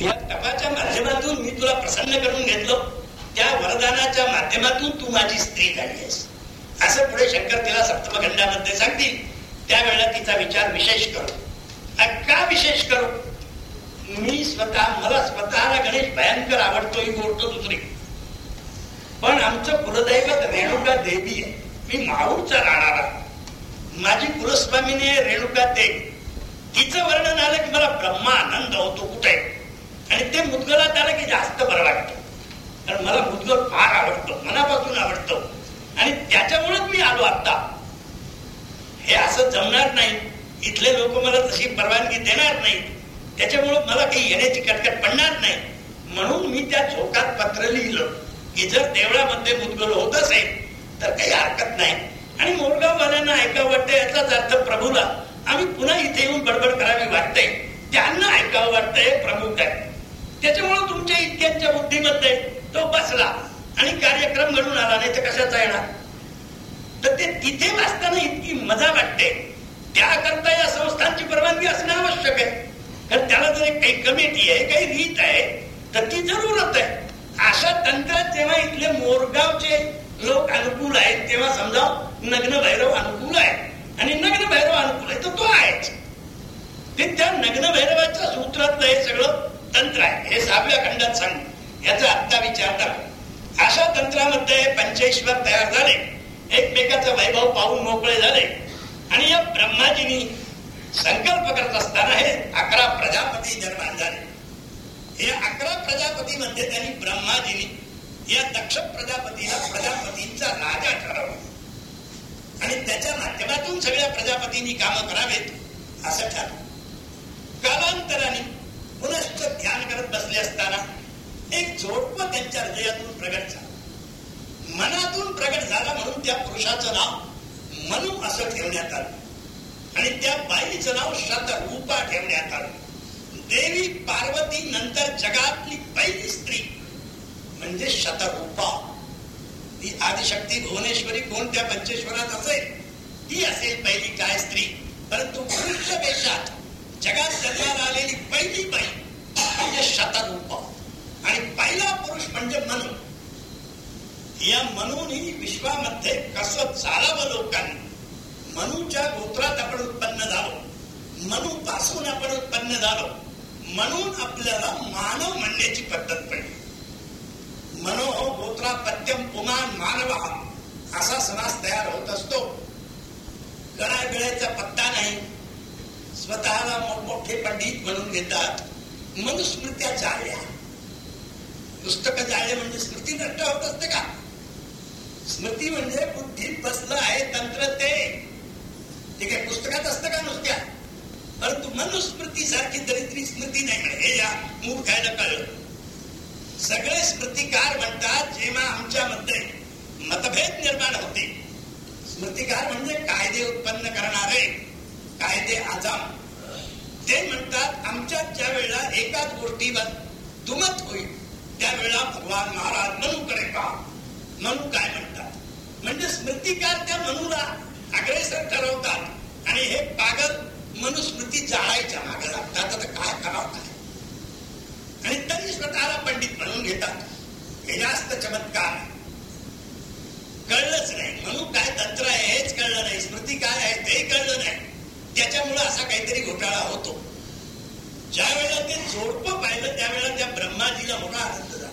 या तपाच्या माध्यमातून मी तुला प्रसन्न करून घेतलं. त्या वरदानाच्या माध्यमातून तू माझी स्त्री झाली आहेस. असं पुढे शंकर तिला सप्तमखंडामध्ये सांगतील. त्यावेळेला तिचा विचार विशेष करू. का विशेष करू? मी स्वतः मला स्वतःला गणेश भयंकर आवडतो ही गोष्ट दुसरी. पण आमचं कुलदैवत रेणुका देवी आहे. मी माहूरचा राहणारा माझी कुलस्वामीने रेणुका देवी. तिचं वर्णन आलं की मला ब्रह्मा आनंद होतो कुठे? आणि ते मुदगलात आलं की जास्त बरं वाटतं. कारण मला मुदगल फार आवडतो मनापासून आवडतो. आणि त्याच्यामुळेच मी आलो आता. हे असं जमणार नाही. इथले लोक मला तशी परवानगी देणार नाही. त्याच्यामुळं मला काही येण्याची कटकट पडणार नाही. म्हणून मी त्या झोकात पत्र लिहिलं की जर देवळामध्ये मुदगल होत असेल तर काही हरकत नाही. आणि मोरगाववाल्यांना ऐकावं वाटतंय याचाच अर्थ प्रभूला. आम्ही पुन्हा इथे येऊन बडबड करावी वाटतंय. त्यांना ऐकावं वाटतंय प्रभू काय त्याच्यामुळे तुमच्या इतक्यांच्या बुद्धीमध्ये तो बसला. आणि कार्यक्रम घडून आला नाही तर कशाचा येणार? तर ते तिथे वाचताना इतकी मजा वाटते. त्याकरता या संस्थांची परवानगी असणं आवश्यक आहे. कारण त्याला जर काही कमिटी आहे काही रीत आहे तर ती जरूरत आहे. अशा तंत्रात जेव्हा इथले मोरगावचे लोक अनुकूल आहेत तेव्हा समजा नग्न भैरव अनुकूल आहे. आणि नग्न भैरव अनुकूल आहे तर तो आहेच. ते त्या नग्न भैरवाच्या सूत्रात हे सगळं तंत्र आहे हे सहाव्या खंडात सांग. याचा आत्ता विचार करा. अशा तंत्रामध्ये पंचेश्वर तयार झाले. एकमेकाचा वैभव पाहून मोकळे झाले. आणि या ब्रह्माजीनी संकल्प करत असताना हे अकरा प्रजापती निर्माण झाले. हे अकरा प्रजापती मध्ये त्यांनी ब्रह्माजीनी या दक्ष प्रजापतीला प्रजापतींचा राजा ठरवला. आणि त्याच्या माध्यमातून सगळ्या प्रजापतींनी काम करावेत असं ठरवलं कालांतराने पुनश्च ध्यान करत बसले असताना एक जोडप त्यांच्या हृदयातून प्रगट झाला. मनातून प्रगट झाला म्हणून त्या पुरुषाचं नाव मनु असं ठेवण्यात आलं. आणि त्या बाईचं नाव शतरूपा ठेवण्यात आलं. देवी पार्वती नंतर जगातली पहिली स्त्री म्हणजे शतरूपा. ती आदिशक्ती भुवनेश्वरी कोणत्या पंचेश्वरात असेल? ती असेल पहिली काय स्त्री. परंतु पुरुष वेशात जगात जन्माला आलेली पहिली बाई म्हणजे शतरूप. आणि पहिला पुरुष म्हणजे मनु. या मनूनी विश्वामध्ये कसं चालावं लोकांनी? मनूच्या गोत्रात आपण उत्पन्न झालो. मनू पासून आपण उत्पन्न झालो. म्हणून आपल्याला मानव म्हणण्याची पद्धत पडली. मनो हो गोत्रा पत्यम पुमान मानव. असा समास तयार होत असतो. गळाबिळाचा पत्ता नाही. स्वतःला मोठमोठे पंडित म्हणून घेतात. मनुस्मृत्या जाळल्या पुस्तक जाळले म्हणजे स्मृती नष्ट होत असते का? स्मृती म्हणजे बुद्धीत बसलं आहे तंत्र ते. ते काय पुस्तकात असतं का नुसत्या? परंतु मनुस्मृती सारखी दरिद्री स्मृती नाही. म्हणे हे या मूर्खायला कळलं. सगळे स्मृतिकार म्हणतात जेव्हा आमच्यामध्ये मतभेद निर्माण होते. स्मृतिकार म्हणजे कायदे उत्पन्न करणारे कायदे आजाम. ते म्हणतात आमच्या ज्या वेळेला एकाच गोष्टीवर दुमत होईल त्यावेळेला भगवान महाराज मनुकडे का मनू काय म्हणतात? म्हणजे स्मृतिकार त्या मनूला अग्रेसर ठरवतात. आणि हे पागल मनुस्मृती जाळायच्या मागे लागतात. आता काय करावं काय? आणि तरी स्वतःला पंडित म्हणून घेतात. हे जास्त चमत्कार कळलंच नाही. म्हणून काय तंत्र आहे हेच कळलं नाही. स्मृती काय आहे ते कळलं नाही. त्याच्यामुळं असा काहीतरी घोटाळा होतो. ज्या वेळेला ते जोडपं पाहिलं त्यावेळेला त्या ब्रह्माजीला मोठा आनंद झाला.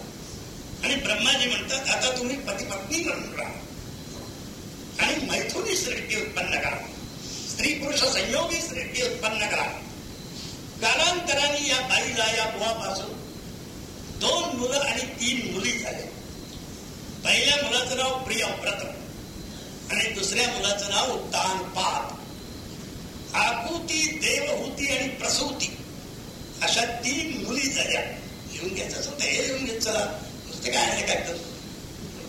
आणि ब्रह्माजी म्हणतात आता तुम्ही पतीपत्नी म्हणून राहा. आणि मैथुनी सृष्टी उत्पन्न करा. स्त्री पुरुष संयोगी सृष्टी उत्पन्न करा. कालांतराने या बाईला या बुवापासून दोन मुलं आणि तीन मुली झाल्या पहिल्या मुलाचं नाव प्रियव्रत आणि दुसऱ्या मुलाचं नाव उत्तानपाद आकुती देवहूती आणि प्रसूती अशा तीन मुली झाल्या. लिहून घ्यायचं असं हे लिहून घेत चला. नुसतं काय आहे काय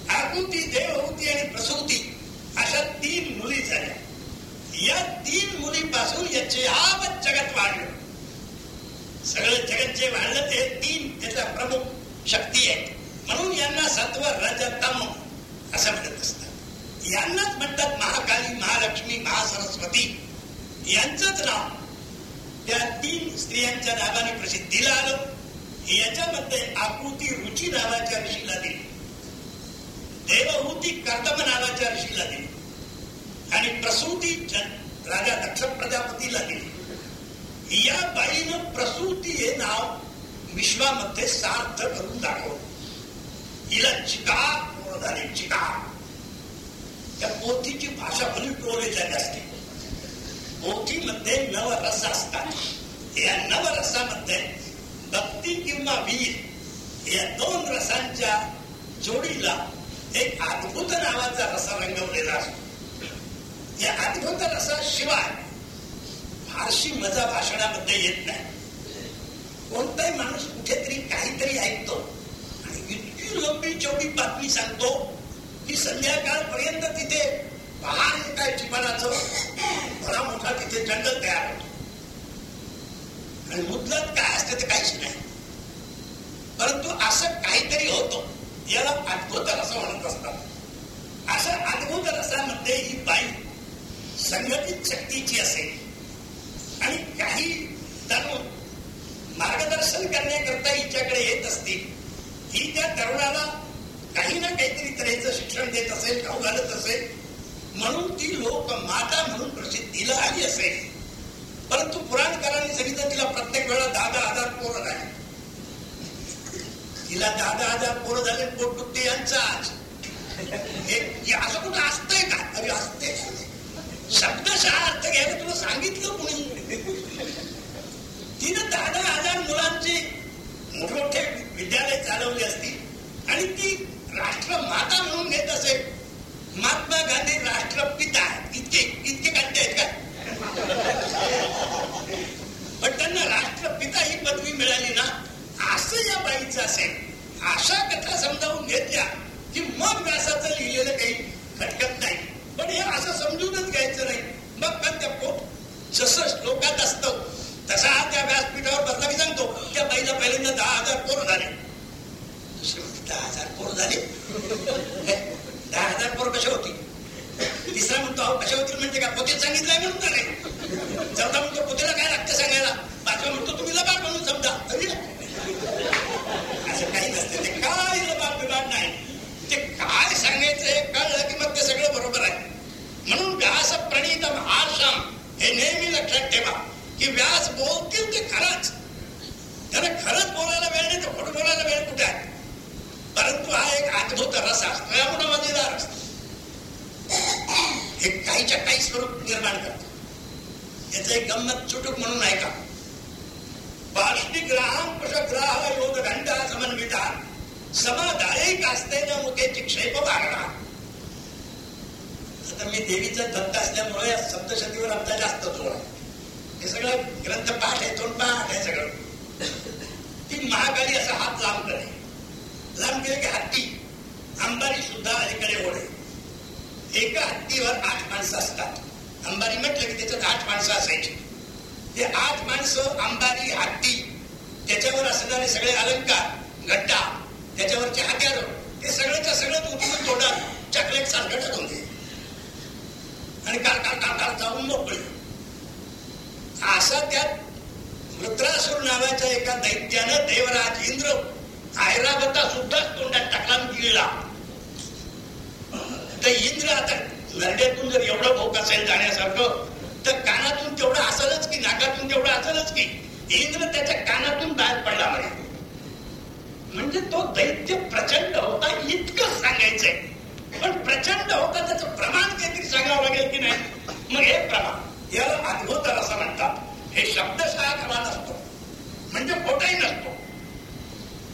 आकुती देवहूती आणि प्रसूती अशा तीन मुली झाल्या. या तीन मुलीपासून याचे आवत जगत वाढलं. सगळं जगत जे वाढलं ते तीन त्याचा प्रमुख शक्ती आहे म्हणून यांना सत्व रजतम असं म्हणत असतात. यांनाच म्हणतात महाकाली महालक्ष्मी महासरस्वती. यांचंच नाव. त्या तीन स्त्रियांच्या नावाने प्रसिद्धीला आलं याच्यामध्ये आकृती रुची नावाच्या ऋषीला दिली. देवहूती कर्दम नावाच्या ऋषीला दिली. आणि प्रसूती राजा दक्ष प्रजापतीला दिली. या बाईनं प्रसूती हे नाव विश्वामध्ये सार्थ करून दाखवलं. हिला चिकार झाली? चिकार. त्या पोथीची भाषा भली टोळे झाली असते पोथीमध्ये नवरस असतात या नवरसामध्ये भक्ती किंवा वीर या दोन रसांच्या जोडीला एक अद्भुत नावाचा रस रंगवलेला असतो या अद्भुत रसाशिवाय फारशी मजा भाषणामध्ये येत नाही कोणताही माणूस कुठेतरी काहीतरी ऐकतो आणि इतकी लंबी चौडी बातमी सांगतो की संध्याकाळपर्यंत तिथे पहाड काय ठिकाणाचं बरा तिथे जंगल तयार होतो. आणि मुदलत काय असते ते काहीच नाही. परंतु असं काहीतरी होतं. याला अद्भुत रस म्हणत असतात. अशा अद्भुत रसामध्ये ही बाई संघटित शक्तीची असेल. आणि काही तरुण मार्गदर्शन करण्याकरता हिच्याकडे येत असतील. ही त्या तरुणाला काही ना काहीतरी तऱ्हेचं शिक्षण देत असेल खाऊ घालत असेल. म्हणून ती लोक माता म्हणून प्रसिद्धीला आली असेल परंतु पुराणकारांनी सांगितलं तिला प्रत्येक वेळा दहा दहा हजार पोरं झाले. तिला दहा दहा हजार पोरं झाले पोट दुखते यांचा आज. असं कुठं असतंय का? अरे असते शब्दशः अर्थ घ्यायला तुला सांगितलं कुणी? तिनं दहा दहा हजार मुलांचे मोठमोठे विद्यालय चालवले असतील आणि ती राष्ट्र माता म्हणून घेत असेल. महात्मा गांधी राष्ट्रपिता इतके इतके काढते आहेत का? पण त्यांना राष्ट्रपिता ही पदवी मिळाली ना असं या बाईचं असेल. अशा कथा समजावून घेतल्या की मग व्यासाचं लिहिलेलं काही खटकत नाही. पण हे असं समजूनच घ्यायचं नाही. मग पण त्या पोट जसं श्लोकात असतं तसा त्या व्यासपीठावर बसला मी सांगतो. त्या बाईला पहिल्यांदा दहा हजार पोर झाले. दुसरे दहा हजार पोर झाले? दहा हजार पोर कशा होती तिसरा म्हणतो अहो कशा होतील म्हणजे का पोते सांगितलंय म्हणून नाही चौथा म्हणतो पोतेला काय लागतं सांगायला? पाचवा म्हणतो तुम्ही लबाड म्हणून समजा. असं काही नसते. ते काय लबाड बिबाड नाही. ते काय सांगायचं हे कळलं की मग ते सगळं बरोबर आहे. म्हणून व्यास प्रणित आशाम हे नेहमी लक्षात ठेवा की व्यास बोलतील ते खरंच. त्याला खरंच बोलायला वेळ नाही तर खोटं बोलायला वेळ कुठे आहे? परंतु हा एक अद्भुत रस असतो यामुळे मजेदार असतो? हे काहीच्या काही स्वरूप निर्माण करतो. याचं एक गंमत चुटूक म्हणून ऐका बाष्टिग्राहम कुशग्राह योग घंटा समन्विता समादायिक असतेच्या मुखेची क्षेप वागणा आता मी देवीचा दत्त असल्यामुळे या सप्तशतीवर आमचा जास्त जोर आहे. हे सगळं ग्रंथ पाठ आहे तोंड पाठ आहे सगळं. ती महाकाली असा हात लांब करे लांब गेले की हत्ती. अंबारी सुद्धा अलीकडे ओढे. एका हत्तीवर आठ माणसं असतात. अंबारी म्हटलं की त्याच्यात आठ माणसं असायची. ते आठ माणसं अंबारी हत्ती त्याच्यावर असणारे सगळे अलंकार गड्डा त्याच्यावरचे हत्यार ते सगळ्याच्या सगळं उठून तोडात चॉकलेट सारखं टाकून दे आणि काळ काळ काळ काळ जाऊन मोकळे. असा त्यात वृत्रासूर नावाच्या एका दैत्यानं देवराज इंद्र ऐरावता सुद्धा तोंडात टाकला गिळला तर इंद्र आता नरड्यातून जर एवढं भोक असेल जाण्यासारखं तर कानातून तेवढं असेलच की नाकातून तेवढं असेलच की इंद्र त्याच्या कानातून बाहेर पडला म्हणे. म्हणजे तो दैत्य प्रचंड होता इतकं सांगायचंय. पण प्रचंड होता त्याचं प्रमाण काहीतरी सांगावं लागेल की नाही? मग हे प्रमाण याला अद्भुत असं म्हणतात हे शब्दशाळा म्हणजे खरा नसतो म्हणजे खोटाही नसतो.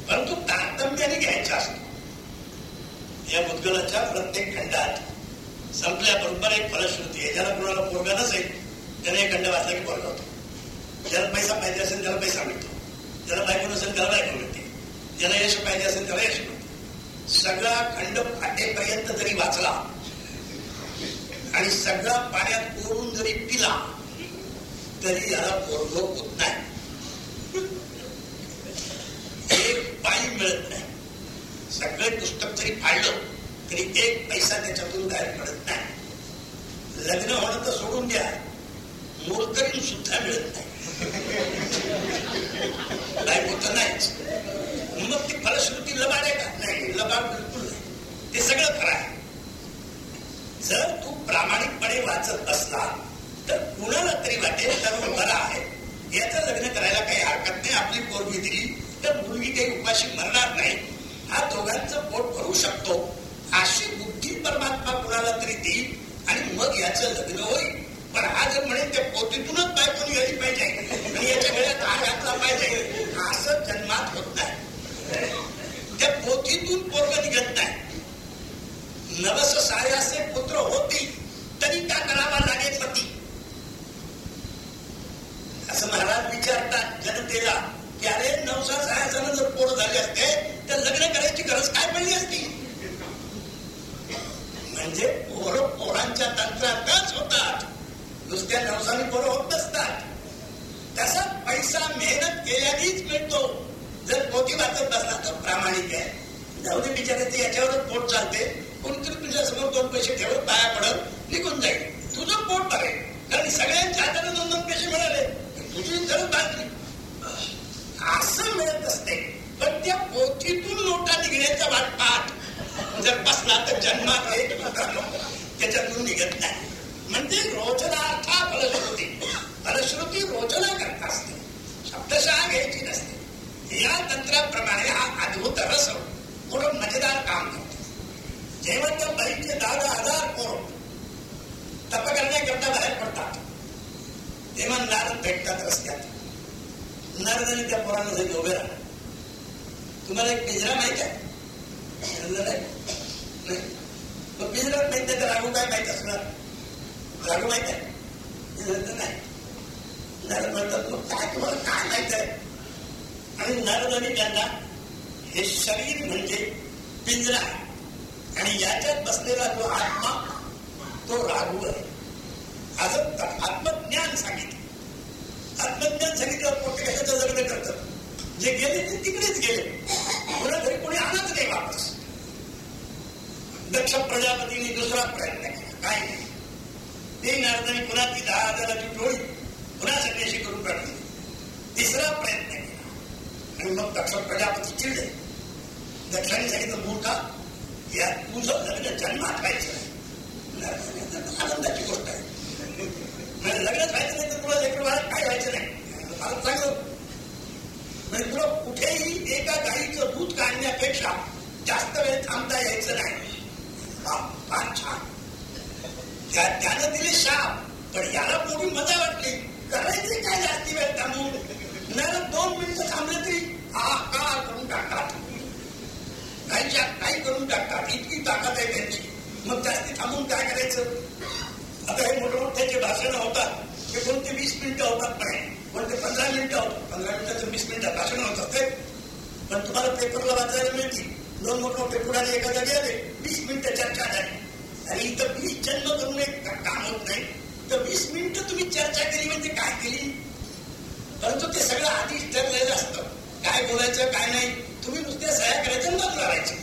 परंतु तारतम्याने घ्यायचा असतो. या मुद्गलाच्या प्रत्येक खंडात संपल्याबरोबर एक फलश्रुती आहे. ज्याला कुणाला पोरगा नसेल त्याने एक खंड वाचला की पोरगा होतो. ज्याला पैसा पाहिजे असेल त्याला पैसा मिळतो. ज्याला बायको नसेल त्याला बायको मिळते. ज्याला यश पाहिजे असेल त्याला यश मिळते. सगळा खंड पाठेपर्यंत जरी वाचला आणि सगळा पाण्यात कोरून जरी पिला तरी याला पोरग होत नाही. एक मिळत नाही. सगळे पुस्तक जरी फाडलं तरी एक पैसा त्याच्यातून बाहेर पडत नाही. लग्न होणं तर सोडून द्या. मोलकरीन सुद्धा मिळत नाही. बायको तर नाहीच. अजिबात बिलकुल नाही. ते सगळं खरं आहे. जर तू प्रामाणिकपणे वाचत असला तर कुणाला तरी वाटेल तर बरा आहे. याचं लग्न करायला काही हरकत नाही. आपली पोरगी दिली तर मुलगी काही उपाशी मरणार नाही. हा दोघांचं पोट भरू शकतो. अशी बुद्धी परमात्मा कुणाला तरी देईल आणि मग याचं लग्न होईल. पण हा जर म्हणे त्या पोतीतूनच बायको घ्यायची पाहिजे. आणि याच्या वेळेत हा घातला पाहिजे. असं जन्मात होत नाही. त्या पोथीतून पोरग निघत नाही. नवस सायाचे पुत्र होती तरी त्या करावा लागेल पती. असं महाराज विचारतात जनतेला की अरे नवसा सायाचं जर पोर झाले असते तर लग्न करायची गरज काय पडली असती? म्हणजे पोर पोरांच्या तंत्रातच होतात. नुसत्या नवसाने पोरं होत नसतात. तसा पैसा मेहनत केल्यानेच मिळतो. जर मोठी वाचत बसला तर प्रामाणिक आहे. जाऊ दे बिचारायचे याच्यावरच पोट चालते. कोणतरी तुझ्या समोर दोन पैसे ठेवत पाया पडत निघून जाईल. तुझं पोट भरेल. कारण सगळ्यांच्या हाताने दोन दोन पैसे मिळाले. तुझी गरज बाजली असं मिळत असते. पण त्या पोथीतून लोटा निघण्याचा वाटपाट जर बसला तर जन्मात एक त्याच्यातून निघत नाही. म्हणजे रोचनार्था फलश्रुती फलश्रुती रोचना करत असते. शब्दशः घ्यायची नसते. या तंत्राप्रमाणे हा अद्भुत रस थोडं मजेदार काम करतो. जेव्हा त्या बाईचे दहा दहा हजार पोर. तप करण्याकरता बाहेर पडतात. तेव्हा नारद भेटतात रस्त्यात. नारदाने त्या पोरांना जाईल उभे राहा. तुम्हाला एक पिंजरा माहीत आहे? नाही? मग पिंजरा माहीत आहे तर राघू काय माहीत असणार? राघू माहीत आहे? नाही. नारद म्हणतात मग काय तुम्हाला काय माहीत आहे? आणि नारदाने त्यांना हे शरीर म्हणजे पिंजरा आणि याच्यात बसलेला जो आत्मा तो राघू आहे. असं आत्मज्ञान सांगितलं. आत्मज्ञान सांगितलं मोठे कशाचं लग्न करतात जे गेले ते तिकडेच गेले. पुन्हा घरी कोणी आणत नाही वापस. दक्ष प्रजापतीने दुसरा प्रयत्न केला. काय नाही ते नारदानी पुन्हा ती दहा हजाराची टोळी पुन्हा सगळ्याशी करून काढली. तिसरा प्रयत्न केला. आणि मग दक्ष प्रजापती चिडले. दक्षाने सांगितलं मूर्खा या तुझं लग्न जन्मात व्हायचं आनंदाची गोष्ट आहे. म्हणजे लग्नच व्हायचं तुला लेकर काय व्हायचं नाही. फारच चांगलं. म्हणजे तुला कुठेही एका गाईचं दूध काढण्यापेक्षा जास्त वेळ थांबता यायचं नाही. फार छान. त्यानं दिले शाप पण याला पूर्वी मजा वाटली. करायचे काय जास्ती वेळ थांबून? नाही दोन मिनिटं थांबले तरी हा का करून टाकतात. काहीच्या काही करून टाकतात? इतकी ताकद आहे त्यांची. मग जास्ती थांबून काय करायचं? आता हे मोठे मोठ्याचे होतात. ते कोणते वीस मिनिटं होतात नाही कोणते पंधरा मिनिटं होतात. पंधरा मिनिटाचं वीस मिनिटं भाषण होत असते. पण तुम्हाला पेपरला वाचायला मिळतील. दोन मोठे मोठे पुढारी एका जागी आले वीस मिनिटं चर्चा झाली आणि इथं वीस जन्म करून एक काम होत नाही. तर वीस मिनिटं तुम्ही चर्चा केली म्हणजे काय केली? परंतु ते सगळं आधीच ठरलेलं असतं. काय बोलायचं काय नाही. तुम्ही नुसत्या सह्या करायच्या मत करायचे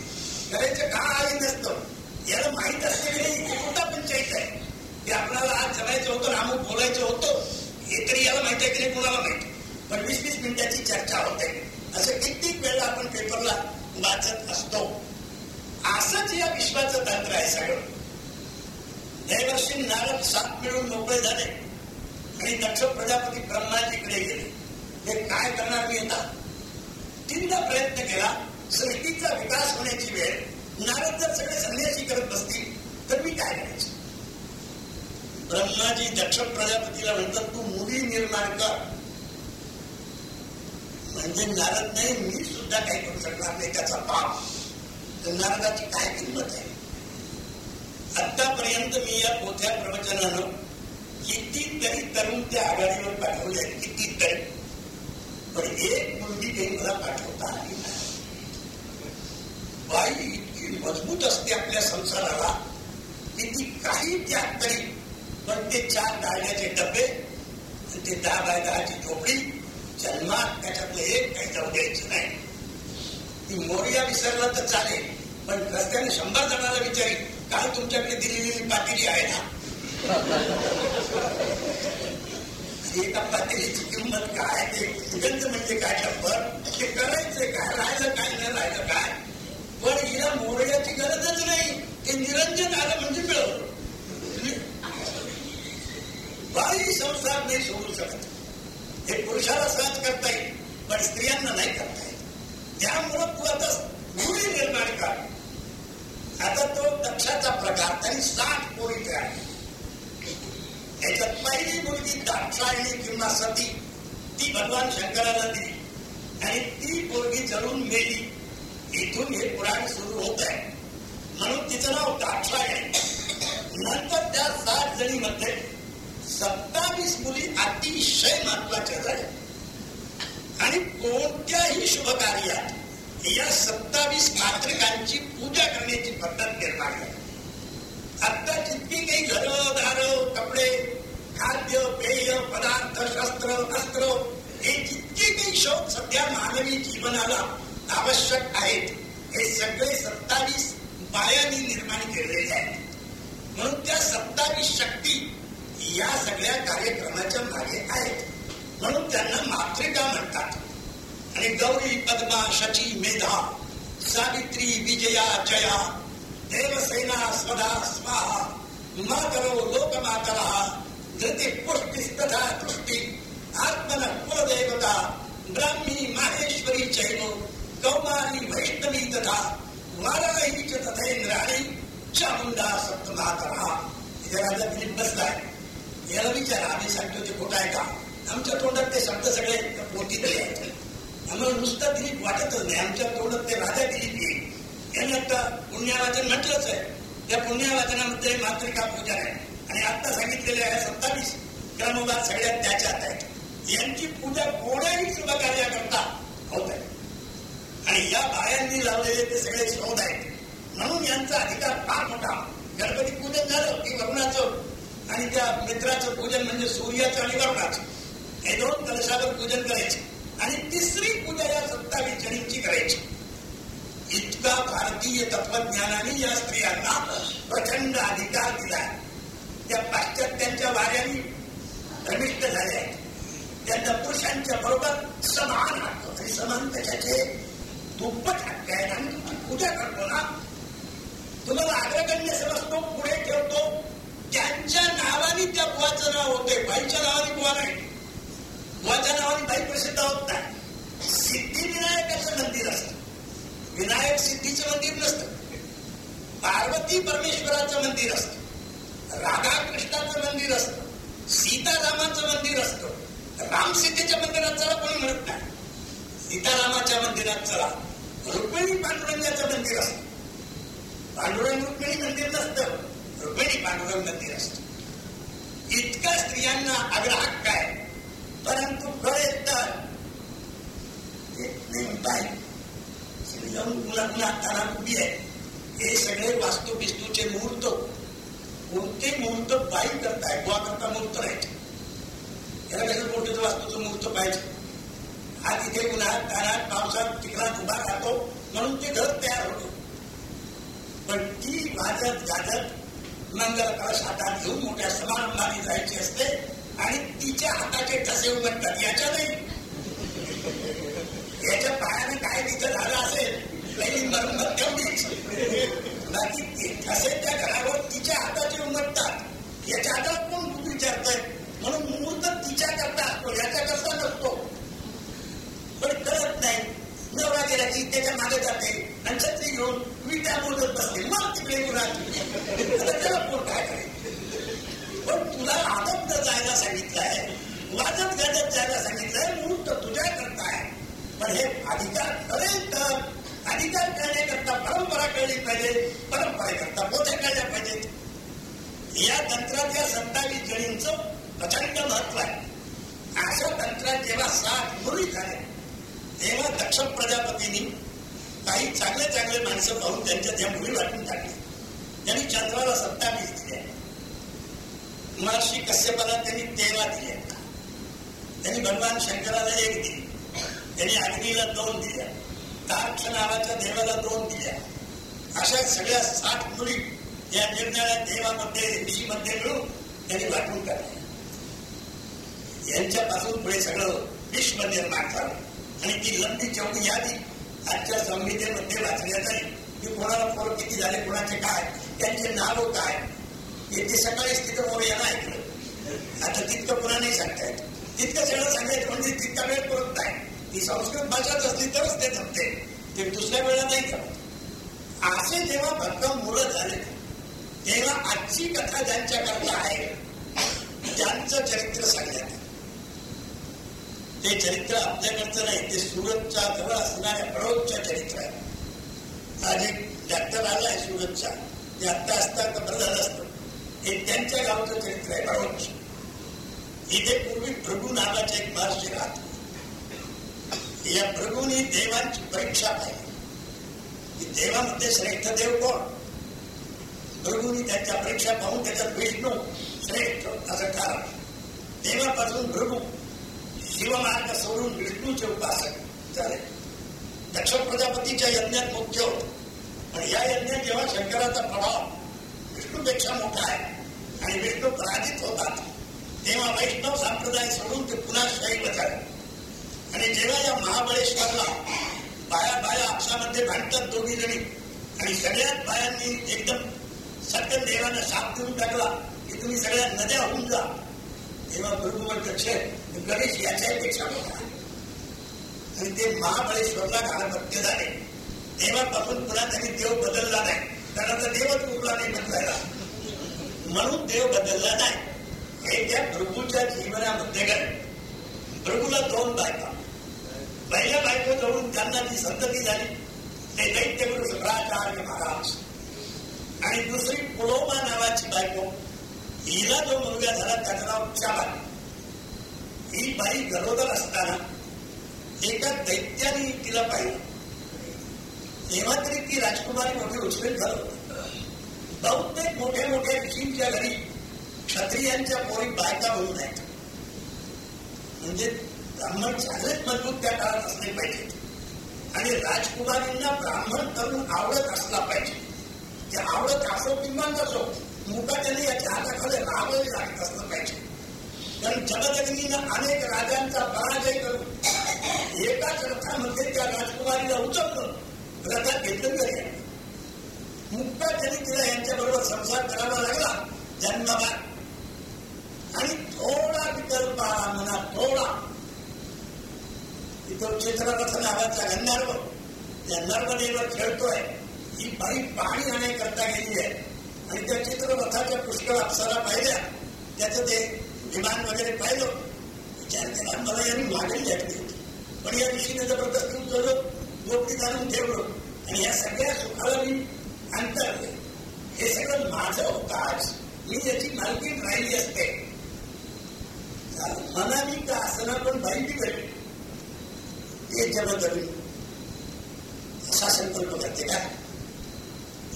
करायचं काय नसतं. याला माहीत असते कोणता पंचायत आहे. की आपल्याला आज जगायचं होतं अमुक बोलायचं होतं हे तरी याला माहिती आहे की नाही कोणाला माहिती? पण वीस वीस मिनिटाची चर्चा होते. असं कित्येक वेळा आपण पेपरला वाचत असतो. असंच या विश्वाचं तंत्र आहे सगळं. दरवर्षी नारद सात मिळून मोकळे झाले. आणि दक्ष प्रजापती ब्रह्माजीकडे गेले. हे काय करणार मी आता? तीनदा प्रयत्न केला सृष्टीचा विकास होण्याची वेळ. नारद जर सगळे संन्यासी करत बसतील तर मी काय करायचं? ब्रह्माजी दक्ष प्रजापतीला म्हणतात तू मुली निर्माण कर. म्हणजे नारद नाही मी सुद्धा काही करू शकणार नाही त्याचा पाप. तर नारदाची काय किंमत आहे? आतापर्यंत मी या मोठ्या प्रवचनानं कितीतरी तरुण त्या आघाडीवर पाठवले आहेत कितीतरी. पण एक मुलगी काही मला पाठवता आली नाही. बाई इतकी मजबूत असते आपल्या संसाराला की ती काही त्याग तरी पण ते चार डाळण्याचे डबे ते दहा बाय दहाची झोपडी जन्मात त्याच्यातलं एक काही जाऊ द्यायचं नाही. ती मोर्या विसरला तर चालेल पण रस्त्याने शंभर जणांना विचारी काल तुमच्याकडे दिलेली पातेली आहे ना? एका पातेलीची किंमत काय ते गंज म्हणजे काय शंभर? ते करायचंय काय? राहिलं काय? नाही राहिलं काय? पण हिला मोर्याची गरजच नाही. ते निरंजन आलं म्हणजे मिळवलं. बाई संसार नाही सोडू शकत. हे पुरुषाला सहज करता येईल पण स्त्रियांना नाही करता येईल. त्यामुळं तू आता मुली निर्माण कर. आता तो दक्षाचा प्रकार तरी साठ पोळी तयार याच्यात पहिली मुलगी दाक्षायणी किंवा सती ती भगवान शंकराला दिली. आणि ती पोरगी जळून मेली. इथून हे पुराण सुरू होत आहे. म्हणून तिचं नाव दाक्षायणी नंतर त्या सात जणीमध्ये सत्तावीस मुली अतिशय महत्त्वाच्या झाल्या. आणि कोणत्याही शुभ कार्यात या सत्तावीस मातृकांची पूजा करण्याची पद्धत निर्माण झाली. आता जितकी काही घर दार कपडे खाद्य पेय पदार्थ शस्त्र अस्त्र हे जितके काही शोध सध्या मानवी जीवनाला आवश्यक आहेत हे सगळे सत्तावीस बायांनी निर्माण केलेले आहेत. म्हणून त्या सत्तावीस शक्ती या सगळ्या कार्यक्रमाच्या मागे आहेत. म्हणून त्यांना मातृका म्हणतात. आणि गौरी पद्मा शची मेधा सावित्री विजया जया देवसेना स्वधा स्वाहा मातरो लोकमातरा धृती तथा तुष्टी आत्मन कुलदेवता ब्राह्मी माहेश्वरी चैव कौमारी वैष्णवी तथा वाराही च तथेंद्राणी चामुंडा सप्तमातरा. इथे राजा दिलीप बसलाय. याला विचारा आम्ही सांगतो ते खोटं आहे का? आमच्या तोंडात ते शब्द सगळे पोटीतले आम्हाला नुसतं दिलीप वाटतच नाही. आमच्या तोंडात ते राजा दिलीप येईल यांनी आता पुण्यावाचन म्हटलंच आहे. त्या पुण्यावाचनामध्ये मातृका पूजा आहे. आणि आता सांगितलेले आहे सत्तावीस क्रमवार सगळ्यात त्याच्यात आहेत यांची पूजा कोणाही शुभ कार्याकरता होत आहे. आणि या बायांनी लावलेले ते सगळे शोध आहेत. म्हणून यांचा अधिकार फार मोठा. गणपती पूजन झालं की वरुणाचं आणि त्या मित्राचं पूजन म्हणजे सूर्याचं आणि वरुणाचं. हे दोन कलशावर पूजन करायचे. आणि तिसरी पूजा या सत्तावीस जणींची करायची. इतका भारतीय तत्वज्ञानाने या स्त्रियांना प्रचंड अधिकार दिला त्या पाश्चात्यांच्या वाऱ्याने प्रविष्ट झाल्या आहेत. त्यांना पुरुषांच्या बरोबर समान हक्क आणि समान त्याच्याचे दुप्पट हक्क आहेत. आणि तुमची पूजा करतो ना. तुम्हाला अग्रगण्य समजतो पुढे ठेवतो. त्यांच्या नावाने त्या बुवाचं नाव होते बाईच्या नावाने बुवा नाही. बुवाच्या नावाने बाई प्रसिद्ध होत नाही. सिद्धिविनायकाचं मंदिर असतं. विनायक सिद्धीचं मंदिर नसतं. पार्वती परमेश्वराचं मंदिर असतं. राधाकृष्णाचं मंदिर असतं. सीतारामाचं मंदिर असतं. रामसिद्धीच्या मंदिरात चला कोणी म्हणत नाही. सीतारामाच्या मंदिरात चला. रुक्मिणी पांडुरंगाचं मंदिर असतं. पांडुरंग रुक्मिणी मंदिर नसतं. रुक्मिणी पांडुरंग मंदिर असत. इतका स्त्रियांना आग्रह काय परंतु कळेल तर जाऊन मुला उभी आहे. हे सगळे वास्तू बिस्तूचे मुहूर्त. कोणते मुहूर्त बाई करताय? गोवा करता मुहूर्त राहायचे याला कसं कोणत्याचं वास्तूचं मुहूर्त पाहिजे? हा तिथे उन्हात तारात पावसात चिखलात उभा राहतो म्हणून ते घर तयार होतो. पण ती वाजत गाजत मंगल कळश हातात घेऊन मोठ्या समारंभाने जायची असते आणि तिच्या हाताचे ठसे उमटतात याच्या नाही याच्या पायाने काय तिथं झालं असेल पहिली मरमत तेवढीच. बाकी ठसे त्या घरावर तिच्या हाताचे उमटतात. याच्या हातात कोण विचारतय? म्हणून मुहूर्त तिच्या करता असतो याच्या करता नसतो. पण कळत नाही. नवरा गेला त्याच्यामागे जाते आणि छत्री घेऊन मी त्या बोलत बसते. मग तिकडे त्याला कोण काय करेल? पण तुला आदत जायला सांगितलंय. वाजत गाजत जायला सांगितलंय. मुहूर्त तुझ्या करता आहे पण हे अधिकार करेल तर अधिकार करण्याकरता परंपरा कळली पाहिजे. परंपरेकरता पोथे कळल्या पाहिजेत. या तंत्रातल्या या सत्तावीस जणींचं प्रचंड महत्त्व आहे. अशा तंत्रात जेव्हा सात मुली झाल्या तेव्हा दक्ष प्रजापतींनी काही चांगले चांगले माणसं पाहून त्यांच्या त्या मुली वाटून टाकली. त्यांनी चंद्राला सत्ता घेतली आहे. महर्षी कश्यपाला त्यांनी तेरा दिल्या त्यांनी भगवान शंकराला एक दिली. त्यांनी अग्नीला दोन दिल्या तारक्ष नावाच्या देवाला दोन दिल्या अशा सगळ्या साठ मुली या निर्णया देवामध्ये ऋषीमध्ये मिळून त्यांनी वाटून टाकल्या यांच्यापासून पुढे सगळं विश्व निर्माण झालं. आणि ती लंबी चौकी यादी आजच्या संहितेमध्ये वाचण्यात आली. की कोणाला फोन किती झाले कोणाचे काय त्यांचे नाव काय? येते सकाळीच तिथं मोर यांना ऐकलं. आता तितकं पुन्हा नाही सांगता येत. तितकं सगळं सांगायचं म्हणजे तितका वेळ पुरत नाही. ती संस्कृत भाषाच असली तरच ते जमते ते दुसऱ्या वेळेला नाही जमत असे जेव्हा भक्कम मुलं झाले तेव्हा आजची कथा ज्यांच्याकरता आहे त्यांचं चरित्र सांगण्यात ते चरित्र आपल्याकडचं नाही ते सुरतच्या जवळ असणाऱ्या प्रौढच्या चरित्र आहे. आज एक डॉक्टर आला आहे सुरतचा. ते आत्ता असता बरं झालं असतं. हे त्यांच्या गावचं चरित्र आहे प्रौढ. इथे पूर्वी प्रभू नावाचे एक महर्षी राहत. या प्रभूंनी देवांची परीक्षा पाहिली. की देवामध्ये श्रेष्ठ देव कोण? प्रभूंनी त्यांच्या परीक्षा पाहून त्याच्यात विष्णू श्रेष्ठ असं कारण. देवापासून प्रभू जीवमार्ग सोडून विष्णूचे उपासक झाले. दक्ष प्रजापतीच्या यज्ञात मुख्य होत. पण या यज्ञात जेव्हा शंकराचा प्रभाव विष्णूपेक्षा मोठा आहे आणि विष्णू पराजित होतात तेव्हा वैष्णव संप्रदाय सोडून ते पुन्हा शैव झाले. आणि जेव्हा या महाबळेश्वरला बाया बाया आपसामध्ये भांडतात दोघी जणी आणि सगळ्यात बायांनी एकदम सत्य देवानं साप देऊन टाकला की तुम्ही सगळ्या नद्या होऊन जा. तेव्हा बरोबर लक्ष गणेश याच्यापेक्षा मोठा आणि ते महाबळेश्वरला कालमत्य झाले. तेव्हापासून पुन्हा त्यांनी देव बदलला नाही. कारण आता देवच उरला नाही बदलायला म्हणून देव बदलला नाही. हे त्या प्रभूच्या जीवनामध्ये घडले. प्रभूला दोन बायका. पहिल्या बायको जवळून त्यांना जी संतती झाली ते दैत्यगुरु शुक्राचार्य महाराज. आणि दुसरी पुलोमा नावाची बायको. हिला जो मुलगा झाला त्याचं नाव चाला ही बाई गरोदर असताना एका दैत्याने तिला पाहिलं. तेव्हा तरी ती राजकुमारी मोठी उचलेल झालं बहुतेक मोठ्या मोठ्या ऋषींच्या घरी क्षत्रियांच्या पोरी बायका होऊन आहेत म्हणजे ब्राह्मण चांगलेच मजबूत त्या काळात असले पाहिजे. आणि राजकुमारींना ब्राह्मण तरुण आवडत असला पाहिजे. ते आवडत असो किंवा नसो मुका त्यांनी याच्या हाताखाली राबवले लागत असलं पाहिजे. कारण जगदग्नीनं अनेक राजांचा पराजय करून एकाच रथामध्ये त्या राजकुमारीला उचललं रथात घेतलं तरी मुक्ता त्यांनी तिला यांच्या बरोबर संसार करावा लागला जन्मभाग आणि थोडा विकल्प आला मना थोडा. इथं चित्ररथ नावाचा गंधर्व त्या नर्मदेवर खेळतोय. ही बाई पाणी आणण्याकरता गेली आहे. आणि त्या चित्ररथाच्या पुष्कळ अप्सरा पाहिल्या. त्याचं ते विमान वगैरे पाहिलं विचार केला मला यांनी मागणी घातली पण या दिवशीने जबरदस्ती उचललं गोष्टी जाणून ठेवलं. आणि या सगळ्या सुखाला मी अंतर हे सगळं माझं होतं मी याची मालकी राहिली असते. मनानी का असना पण माहिती करेल भेटली ते जबरदस्ती. असा संकल्प करते का?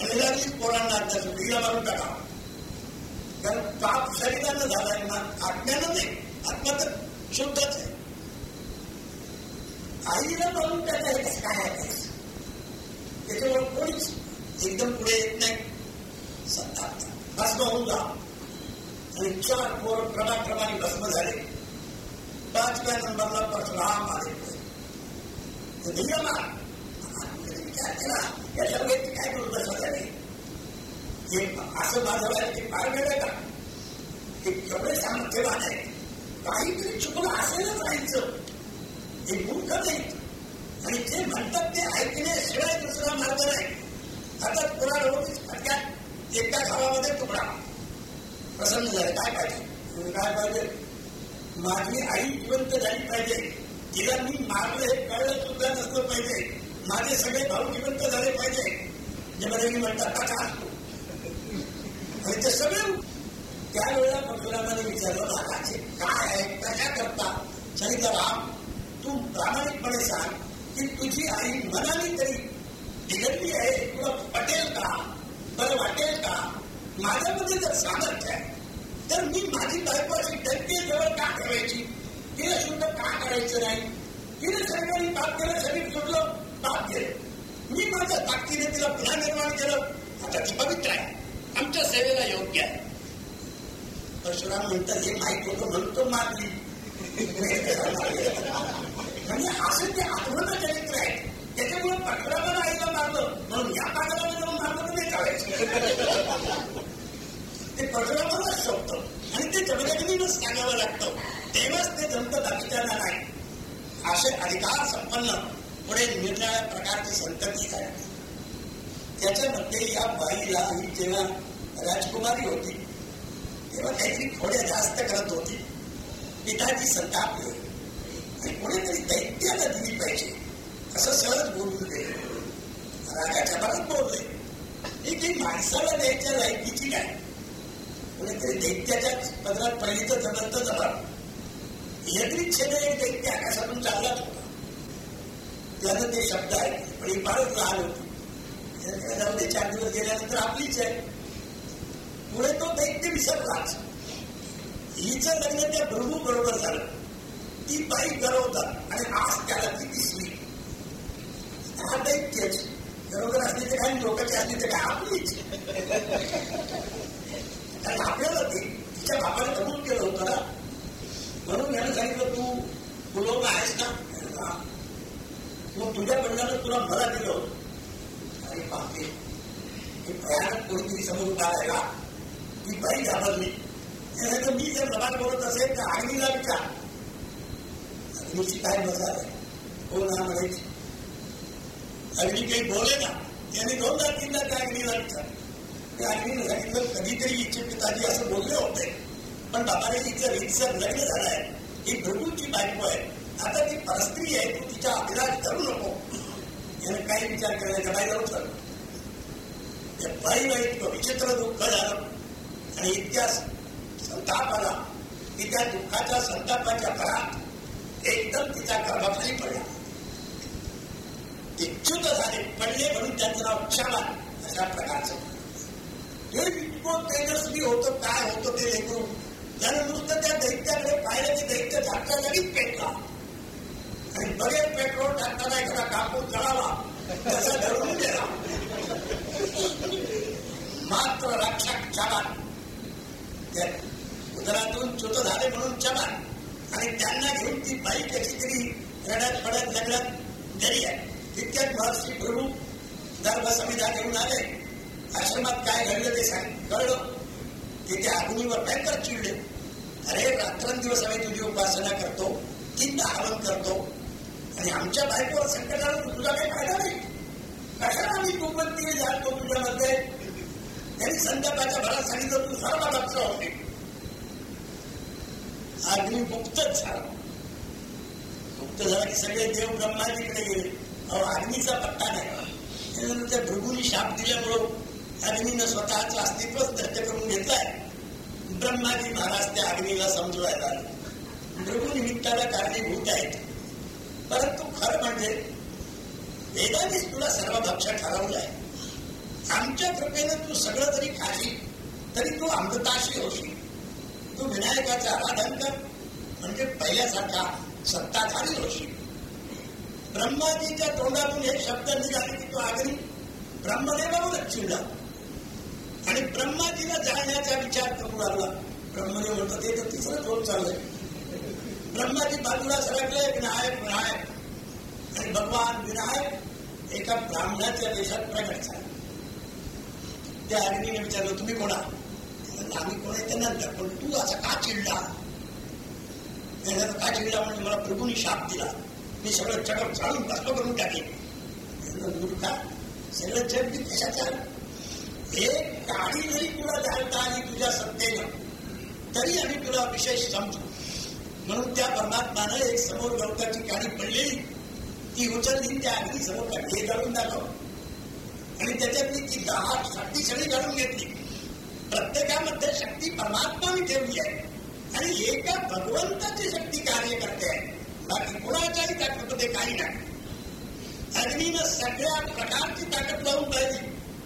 आणि पोरांना अंदाज मारून टाकावा. कारण पाप शरीरानं झाला आहे ना आत्म्यानं नाही आत्मा तर शुद्धच आहे. आईला मारून त्याचा हे काय आहे? त्याच्यावर कोणीच एकदम पुढे येत नाही. भस्म होऊन जा. आणि चार पोर क्रमाक्रमाने भस्म झाले. पाचव्या नंबरला परशुराम आले. नियमा विचार केला. या सगळ्याची काय दुर्दशा झाली हे असं माझं आहे ते फार वेळ का? हे एवढे सामर्थ्यवान आहे. काहीतरी चुकलं असेलच राहायचं. हे मूर्ख नाही. आणि जे म्हणतात ते ऐकण्याशिवाय दुसरा मार्ग नाही. आता पुरा रोज फटक्यात? एका गावामध्ये तुकडा. प्रसन्न झाले. काय पाहिजे? काय पाहिजे? माझी आई जिवंत झाली पाहिजे. तिला मी मारलं हे कळलं सुद्धा नसलं पाहिजे. माझे सगळे भाऊ जिवंत झाले पाहिजे. जे मी म्हणतात टाका आणि ते सगळे त्यावेळेला परशुरामाने विचारलं महाराज काय आहे? कशा करता? सांगितलं राम तू प्रामाणिकपणे सांग की तुझी आई मनाने तरी बिघडली आहे. तुला पटेल का? बरं वाटेल का? माझ्यामध्ये जर सामर्थ्य आहे तर मी माझी बायको अशी डंके जवळ का ठेवायची? तिला शुद्ध का करायचं नाही? तिने शरीराने पाप केलं शरीर सुटलं पाप केलं. मी माझ्या ताकदीने तिला पुन्हा निर्माण केलं. आता ती पवित्र आहे. आमच्या सेवेला योग्य आहे. परशुराम म्हणतात हे माहीत होतं म्हणतो मारली म्हणजे असं ते आत्मना चरित्र आहे. त्याच्यामुळे परशुरामाला आईला मारलं म्हणून या काळाला ते परशुरामालाच शोधतं आणि ते जमदग्नीनच सांगावं लागतं. तेव्हाच ते दंत बाकीच्यांना नाही. असे अधिकार संपन्न पुढे निरनिळ्या प्रकारची संतती आहे त्याच्यामध्ये या बाईला ही जेव्हा राजकुमारी होती तेव्हा काहीतरी थोड्या जास्त करत होती. पिताची संतापली. आणि कोणीतरी दैत्याला दिली पाहिजे असं सहज बोलून गेले राजाच्या भरात बोलले ही काही माणसाला द्यायच्या लायकीची काय कोणीतरी दैत्याच्या पदरात पहिली तर जबरत जबर यत्रिच्छेने एक दैत्य आकाशातून चाललाच होता त्यानं ते शब्द आहे पण ही फारच लहान होती. जाऊ चार दिवस गेल्यानंतर आपलीच आहे. तो दैत्य विसरलाच. हिचं लग्न त्या भृगू बरोबर झालं. ती बाई गरवतात आणि आज त्याला ती दिसली. हा दैत्यच. गरोदर असली तर काय लोकांची असली तर काय? आपलीच. कारण आपल्याला ते. तिच्या बापाने कबूल केलं होतं ना. म्हणून यानं सांगितलं तू बोलवलं आहेस ना मग तुझ्या बंडानं तुला मला दिलं अरे बापरे. हे भयानक कोणीतरी समोर उभा राहिला ती बाई घाबरली तर मी जर लबाड बोलत असेल तर अग्नीला विचार अग्नीची काय मजा हो ना म्हणायची अग्नी काही बोले ना त्याने दोनदा तीनदा त्या अग्नीला विचार त्या अग्नीने सांगितलं कधीतरी इच्छे पिताजी असं बोलले होते पण बाबाने तिचं रीतसर लग्न झालंय ही भृगूची बायको आहे आता ती परस्त्री आहे तू तिच्या अभिलाष करू नको याने काही विचार करण्याच्या बाईला उचल त्या बाईला इतकं विचित्र दुःख झालं आणि इतक्या संतापाला तिच्या दुःखाच्या संतापाच्या भरात एकदम तिचा गर्भाखाली पडला. इच्छुत झाले पडले म्हणून त्यांचं नाव क्षमान अशा प्रकारचं. हे इतकं तेजस्वी होतं काय होतं ते लेकरू? त्यानंतर त्या दैत्याकडे पाहिलं की दैत्य झाकता लगेच पेटला. आणि बरेच पेट्रोल टाकताना एखादा कापूस जळाला त्याचा धरून गेला मात्र रक्षक छान उदरातून च्युत झाले म्हणून चमान आणि त्यांना घेऊन ती बाई कशी तरी रडत पडत लग्नात घरी आहे तितक्यात महर्षी प्रभू गर्भसमिधा घेऊन आले. आश्रमात काय घडलं ते सांग. कळलं? तिथे त्या अग्नीवर भयंकर चिडले. अरे रात्रंदिवस आम्ही तुझी उपासना करतो तीनदा हवन करतो. आणि आमच्या बायकोवर संकट आलं तुझा काही फायदा नाही. कशाला आम्ही कुपंती जाणतो तुझ्यामध्ये? त्यांनी संध्याकाळच्या भरात सांगितलं तू सर्व लक्ष होते अग्नी मुक्तच झाला. मुक्त झाला की सगळे देव ब्रह्माजीकडे गेले. अहो अग्नीचा पत्ता नाही. त्या भृगुनी शाप दिल्यामुळं अग्नीनं स्वतःच अस्तित्वच दर्ज करून घेतलाय. ब्रह्माजी महाराज त्या अग्नीला समजवायला आले. भृगुनिमित्ताला कारणीभूत आहेत. परंतु खरं म्हणजे वेदानेच तुला सर्व भक्ष आहे आमच्या कृपेनं तू सगळं जरी खाशील तरी तू अमृताशी होशील. तू विनायकाचं आराधन कर. म्हणजे पहिल्यासारखा सत्ताधारी होशील. ब्रह्माजीच्या तोंडातून हे शब्द निघाले की तो अग्नी ब्रह्मदेवावरच चिडला. आणि ब्रह्माजीला जाण्याचा विचार करू लागला. ब्रह्मदेव म्हणतो ते तर तिसरं होत चाललंय. ब्रह्माजी बाजूला सरकलंय विनायक विनायक. आणि भगवान विनायक एका ब्राह्मणाच्या देशात प्रगट झाला. त्या अग्नीने विचारलं तुम्ही कोणा? आम्ही कोण आहे नंतर पण तू असं का चिडला? का चिडला म्हणजे मला प्रभूने शाप दिला. मी सगळं जग चालून भस्म करून टाकेन. मूर्खा सगळं जग मी कशाच्या एक गाडी जरी तुला जाणता आली तुझ्या सत्तेनं तरी आम्ही तुला विशेष समजू. म्हणून त्या परमात्मानं एक समोर गवताची गाडी पडलेली. ती उचलली त्या अगदी समोर काढली हे दाखव आणि त्याच्यातली ती दहा शक्ती सगळी घालून घेतली. प्रत्येकामध्ये शक्ती परमात्माने ठेवली आहे. आणि एका भगवंताची शक्ती कार्य करते. आहे बाकी कुणाच्याही ताकदमध्ये काही नाही. अग्नीनं सगळ्या प्रकारची ताकद लावून पाहिजे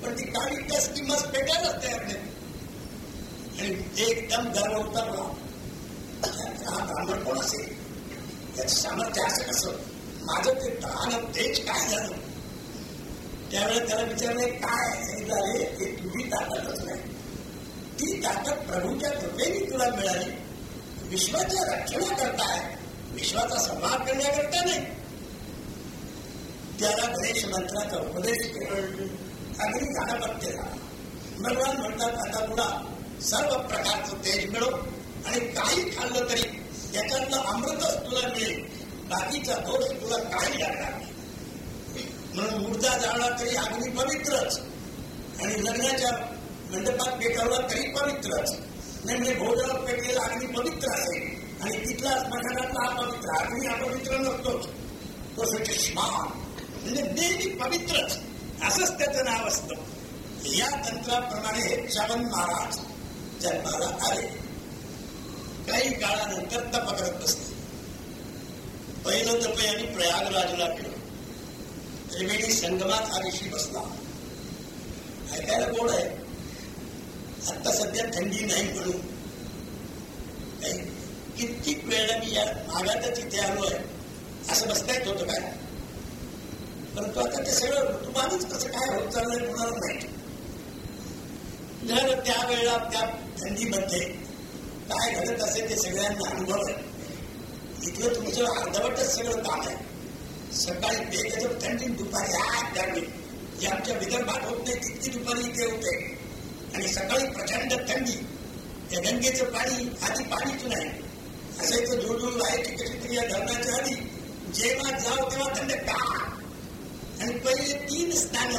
पण ती काही कस किंमत मस्त पेटायलाच तयार नाही. आणि एकदम गर्व उतरला. हा ब्राह्मण कोण असेल? त्याचं सामर्थ्य असं कसं? माझं ते प्राण तेज काय झालं? त्यावेळेला त्याला विचारले काय झाले ते तुझी ताकदच नाही ती ताकद प्रभूच्या कृपेने तुला मिळाली. विश्वाच्या रक्षणा करताय विश्वाचा संहार करण्याकरता नाही. त्याला गणेश मंत्राचा उपदेश अगदी गाणपत्य झाला. भगवान म्हणतात आता तुला सर्व प्रकारचं तेज मिळो आणि काही खाल्लं तरी याच्यातलं अमृतच तुला मिळेल. बाकीचा दोष तुला काही लागणार म्हणून मुर्दा जाळला तरी अग्नी पवित्रच. आणि लग्नाच्या मंडपात पेटवला तरी पवित्रच. म्हणजे भोजनात पेटलेला अग्नी पवित्र आहे. आणि तिथला स्मशानातला अपवित्र अग्नी अपवित्र नसतोच. तो स्मान म्हणजे नेहमी पवित्रच. असंच त्याचं नाव असतं. या तंत्राप्रमाणे हे चवन महाराज जन्माला आले. काही काळानंतर तप करत बसले पहिलं तप यांनी प्रयागराजला केलं त्रिवेणी संगमात हा ऋषी बसला. ऐकायला गोड आहे. आता सध्या थंडी नाही म्हणून कित्येक वेळेला मी या मागातच इथे आलो आहे असं बसता येत होतं काय? परंतु आता ते सगळं ऋतुमानच कसं काय होत चाललंय कुणाला माहिती जर त्यावेळेला त्या थंडीमध्ये काय घडत असेल ते सगळ्यांना अनुभव आहे. इथलं तुमचं अर्धवटच सगळं काम आहे. सकाळी बेगजब थंडी दुपारी आठ थंडी जी आमच्या विदर्भात होत नाही तितकी दुपारी इथे होते. आणि सकाळी प्रचंड थंडी. त्या गंगेचं पाणी आधी पाणीच नाही. असं इथं जोडून आहे की कशी तरी या धरणाच्या आधी जेव्हा जाव तेव्हा थंड का? आणि पहिले तीन स्नान.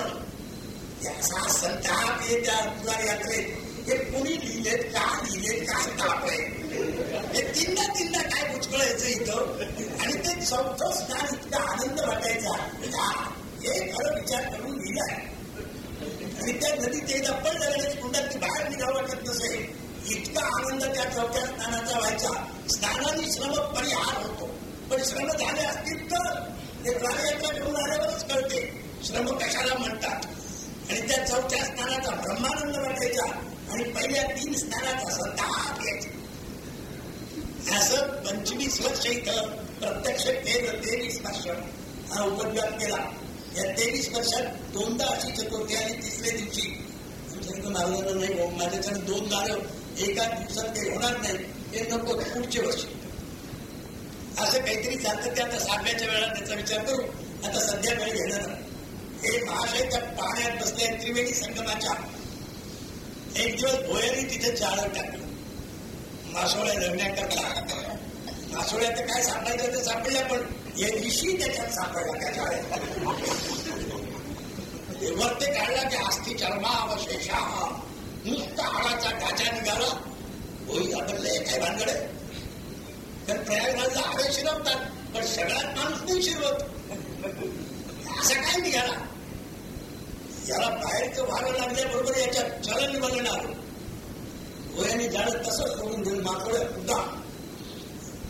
असा संताप हे त्या पुराण यात्रेत. हे कोणी लिहिलेत का लिहिलेत काय ताप आहे? म्हणजे हे तीनदा तीनदा काय बुचकळायचं इथं? आणि ते चौथं स्थान इतका आनंद वाटायचा. म्हणजे, हे खरं विचार करून लिहिलाय. आणि त्या नदीत एकदा पण जगण्याची कुंडात बाहेर निघावं वाटत नसे. इतका आनंद त्या चौथ्या स्नानाचा व्हायचा. स्नानाने श्रम परिहार होतो. पण श्रम झाले असतील तर ते प्राणयात्रा करून आल्यावरच कळते. श्रम कशाला म्हणतात? आणि त्या चौथ्या स्नानाचा ब्रह्मानंद वाटायचा. आणि पहिल्या तीन स्नानाचा संताप घ्यायचा असं पंचवीस वर्ष इथं प्रत्यक्ष केलं तेवीस वर्ष हा उपद्व्याप केला. या तेवीस वर्षात दोनदा अशी चतुर्थी आणि तिसऱ्या दिवशी. आमच्या मारलेलं नाही हो माझ्याकडे दोन झालं एका दिवसात ते होणार नाही हे नको पुढचे वर्ष. असं काहीतरी चालतं ते आता सातव्याच्या वेळा त्याचा विचार करू. आता सध्या वेळ घेणार हे महाशय त्या पाण्यात बसल्या त्रिवेणी संगमाच्या. एक दिवस भोयरी तिथे चाळत टाकलं. मासोळ्या धरण्याकरता मासोळ्यात काय सापडायचं ते सापडल्या पण हे विषयी त्याच्यात सापडला काय शाळेत वरते काढला की अस्थि चर्मा अवशेषा. नुसता हाडाचा ढाचा निघाला. होई आपले काय भानगड तर प्रयागराजला हाडे शिरवतात पण सगळ्यात माणूस नाही शिरवत. असा काय निघाला? याला बाहेरचं व्हायला लागल्याबरोबर याच्यात चलन वलन आलं वयाने झालं तसं सोडून देऊन माथोड्या उद्दा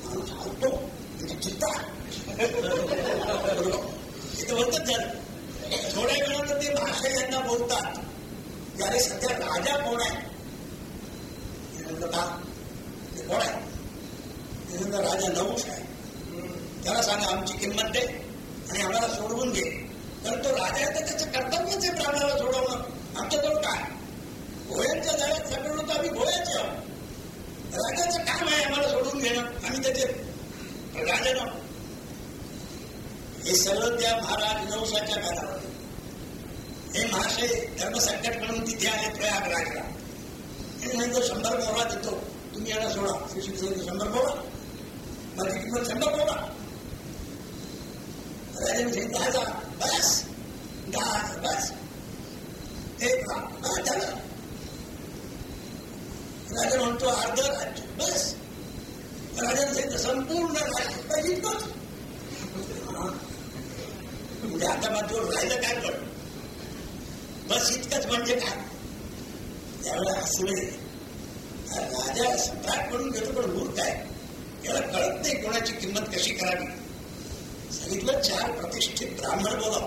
माणूस हलतो त्याची चित्ता इथं होतच झालं. थोड्या वेळानं ते भाषा यांना बोलतात. की अरे सध्या राजा कोण आहे? कोण आहे? राजा नवश आहे. त्याला सांगा आमची किंमत दे आणि आम्हाला सोडवून घे तर तो राजा आहे तर त्याचं कर्तव्यच आहे ब्राह्मणाला सोडवणं. आमच्याजवळ काय? भोयांच्या जाळ्यात सापडलो तर आम्ही भोयाचे आहोत. राजाचं काम आहे आम्हाला सोडून घेणं आम्ही त्याचे राजानं हे सगळं त्या महाराज नवसाच्या काळामध्ये हे महाशय धर्मसंकट म्हणून तिथे आले प्रयागराजला आणि म्हणतो शंभर मोहरा देतो. तुम्ही याला सोडा. सुशील शंभर मोहरा माझी किंमत शंभर मोहरा राजाने सांगितलं दहा जा बस. दहा बस एक झालं. राजा म्हणतो अर्ध राज्य. बस. राजाने संपूर्ण राज्य इतकंच. म्हणजे आता मात्र राहिलं काय पण. बस इतकंच म्हणजे काय? त्यावेळेला हसले राजा सम्राट म्हणून घेतो पण मूर्ख आहे याला कळत नाही कोणाची किंमत कशी करावी. सांगितलं चार प्रतिष्ठित ब्राह्मण बोला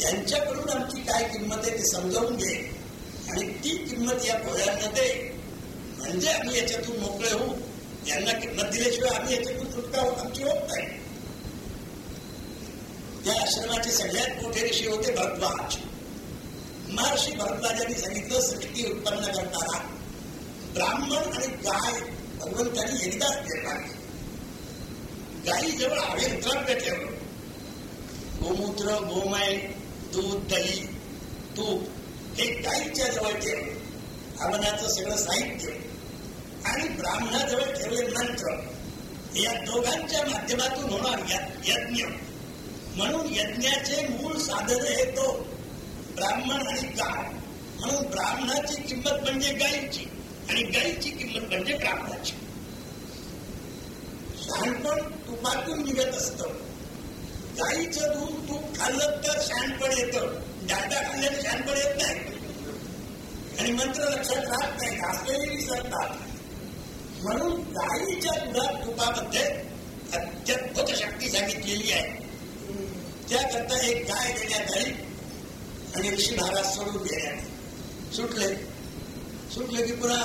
त्यांच्याकडून आमची काय किंमत आहे ते समजावून घे. आणि ती किंमत या भोयांना दे म्हणजे आम्ही याच्यातून मोकळे होऊ. यांना किंमत दिल्याशिवाय आम्ही याच्यातून सुटका होत आमची होत नाही. त्या आश्रमाचे सगळ्यात मोठे ऋषी होते भरद्वाज. महर्षी भरद्वाजांनी सांगितलं सृष्टी उत्पन्न करताना ब्राह्मण आणि गाय भगवंतांनी एकदाच निर्माण गायी जेव्हा हवे द्रव्य ठेवलं. गोमूत्र गोमय दूध दही तूप हे गाईच्या जवळ ठेवले हवनाचं सगळं साहित्य. आणि ब्राह्मणाजवळ ठेवले मंत्र. या दोघांच्या माध्यमातून होणार यज्ञ. म्हणून यज्ञाचे मूळ साधन हे तो ब्राह्मण आणि गाय. म्हणून ब्राह्मणाची किंमत म्हणजे गायीची आणि गायीची किंमत म्हणजे ब्राह्मणाची. शहाणपण तुपातून निघत असत. गाईचं दूध तूप खाल्लं तर शहाणपण येतं. डाटा आपल्याला शहाणपण येत नाही आणि मंत्र लक्षात राहत नाही घासलेली विसरतात. म्हणून गायीच्या दुधात तुपामध्ये अत्यद्भुत शक्ती सांगितलेली आहे. त्याकरता एक गाय देण्यात आली. आणि ऋषी महाराज सोडून देण्यात सुटले. सुटले की पुन्हा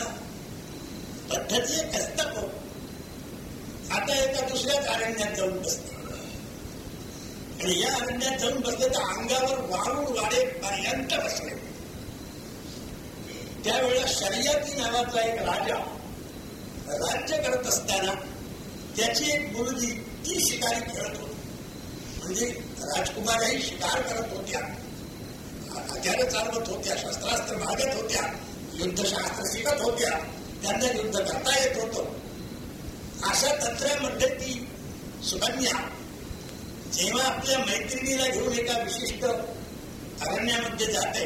पद्धती एक आता एका दुसऱ्याच अरण्यात जाऊन बसते आणि या अरण्यात जाऊन बसले तर अंगावर वाळू वाडे पर्यंत बसले. त्यावेळेला शर्यती नावाचा एक राजा राज्य करत असताना त्याची एक मुलगी ती शिकारी खेळत होती. म्हणजे राजकुमारही शिकार करत होत्या. हत्यारं चालवत होत्या शस्त्रास्त्र मागत होत्या युद्धशास्त्र शिकत होत्या त्यांना युद्ध करता येत होतं. अशा तंत्रामध्ये ती सुकन्या जेव्हा आपल्या मैत्रिणीला घेऊन एका विशिष्ट अरण्यामध्ये जाते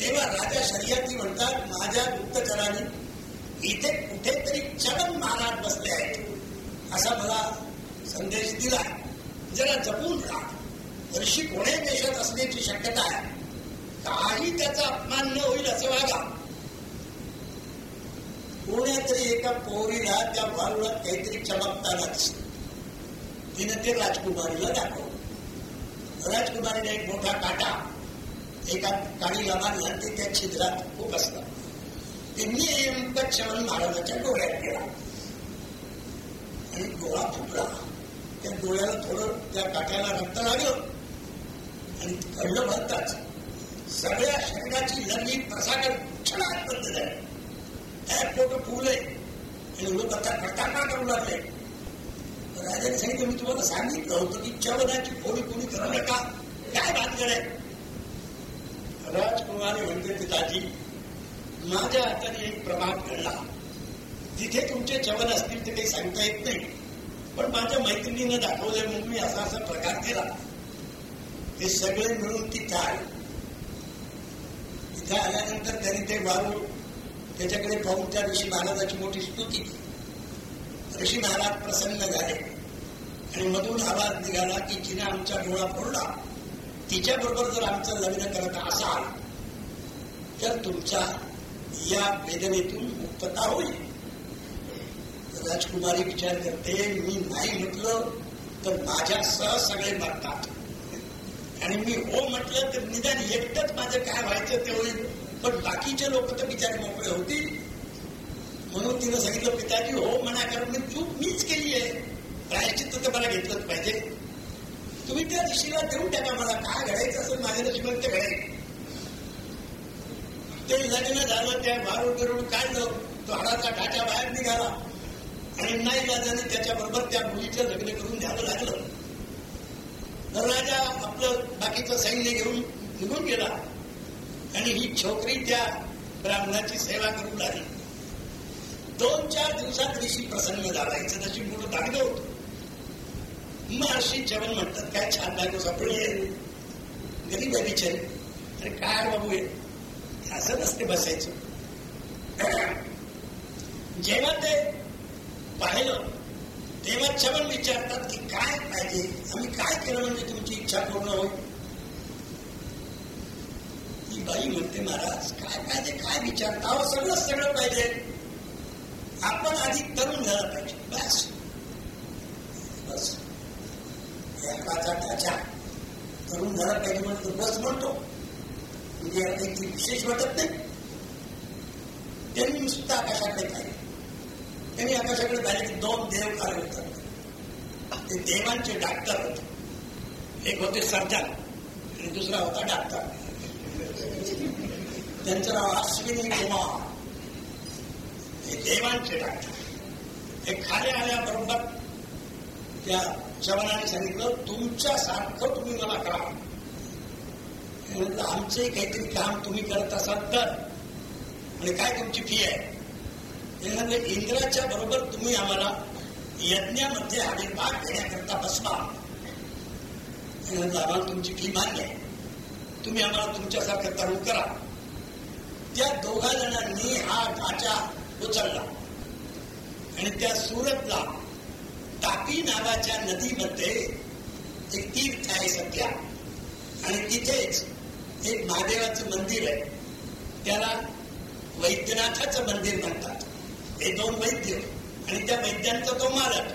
तेव्हा राजा शर्यती म्हणतात माझ्या गुप्तचराने इथे कुठेतरी चरण महाराज बसले आहेत. असा मला संदेश दिला. जरा जपून राहा. ऋषी कोण्या देशात असण्याची शक्यता आहे? काही त्याचा अपमान न होईल असं वागा. कोण्यातरी एका पोरीला त्या वारुळात काहीतरी चमकताना दिसत तिने ते राजकुमारीला दाखवलं राजकुमारीने एक मोठा काटा एका काळीला मारला ते त्या छिद्रात खूप असतात ते नेमकं महाराजाच्या डोळ्यात गेला आणि डोळा फुटला. त्या डोळ्याला थोडं त्या काट्याला रक्त लागलं. आणि घडलं भरताच सगळ्या शरीराची लंगी प्रसाकर क्षणात बंद झाली. काय पोट फुगले आणि लोक आता प्रतारणा करू लागले. राजाने मी तुम्हाला सांगितलं होतं की चवनाची फोडी कोणी करू नका काय भानगड आहे राजकुमारी म्हणते पिताजी माझ्या हाताने एक प्रभाग घडला तिथे तुमचे चवन असतील ते काही सांगता येत नाही पण माझ्या मैत्रिणीनं दाखवले म्हणून मी असा असा प्रकार केला हे सगळे मिळून तिथे आले तिथे आल्यानंतर त्यांनी ते वारू त्याच्याकडे पाहून त्या ऋषी महाराजाची मोठी स्तुती ऋषी महाराज प्रसन्न झाले आणि मधून आवाज निघाला की जिने आमचा डोळा फोडला. तिच्या बरोबर जर आमचं लग्न करत असाल तर तुमचा या वेदनेतून मुक्तता होईल. राजकुमारी विचार करते मी नाही म्हटलं तर माझ्यासह सगळे मरतात. आणि मी हो म्हटलं तर निदान एकटंच माझं काय व्हायचं ते होईल. पण बाकीचे लोक तर बिचारे मोकळे होतील. म्हणून तिनं सांगितलं पिताजी हो म्हणा कारण मी चूक मीच केली आहे प्रायश्चित्त तर मला घेतलंच पाहिजे? तुम्ही त्या दिशेला देऊन टाका मला. काय घडायचं असेल माझ्या नशिबात ते घडेल. ते लग्न झालं त्या मारून करून काढलं तो हाडाचा ढाच्या बाहेर निघाला. आणि नाही राजाने त्याच्याबरोबर त्या मुलीचं लग्न करून द्यावं लागलं. तर राजा आपलं बाकीचं सैन्य घेऊन निघून गेला. आणि ही छोकरी त्या ब्राह्मणाची सेवा करू लागली. दोन चार दिवसात ऋषी प्रसन्न झाला. हिचं तशी मोठं दागलं होतं. महर्षी जेवण म्हणतात. काय छान बायको सापडली आहे गरीब आहे बिचारी. अरे काय बाबू आहे असं नसते बसायचं. जेव्हा ते पाहिलं. तेव्हा चवन विचारतात की काय पाहिजे? आम्ही काय केलं म्हणजे तुमची इच्छा पूर्ण होईल? ती बाई म्हणते महाराज काय पाहिजे? काय विचारता? सगळं सगळं पाहिजे. आपण आधी तरुण झाला पाहिजे. बस. एकाचा त्याच्या तरुण झाला पाहिजे म्हणून बस म्हणतो. म्हणजे यात काही विशेष वाटत नाही. त्यांनी नुसतं आकाशाकडे पाहिजे त्यांनी आकाशाकडे पाहिले की दोन देव कार्य होतात. ते देवांचे डॉक्टर होते. एक होते सर्जन आणि दुसरा होता डॉक्टर त्यांचं नाव अश्विनी कुमार. हे देवांचे डॉक्टर हे खाली आल्याबरोबर त्या जवानाने सांगितलं तुमच्या सारखं तुम्ही मला करा. म्हटलं आमचंही काहीतरी काम तुम्ही करत असाल तर. आणि काय तुमची फी आहे? म्हणजे इंद्राच्या बरोबर तुम्ही आम्हाला यज्ञामध्ये आम्ही भाग घेण्याकरता बसवा. आम्हाला तुमची फी मान्य आहे. तुम्ही आम्हाला तुमच्यासारखं तरुण करा. त्या दोघा जणांनी हा ढाचा उचलला आणि त्या सुरतला तापी नावाच्या नदीमध्ये एक तीर्थ आहे सध्या. आणि तिथेच एक महादेवाचं मंदिर आहे. त्याला वैद्यनाथाचं मंदिर म्हणतात. हे दोन वैद्य आणि त्या वैद्यांचा तो मालक.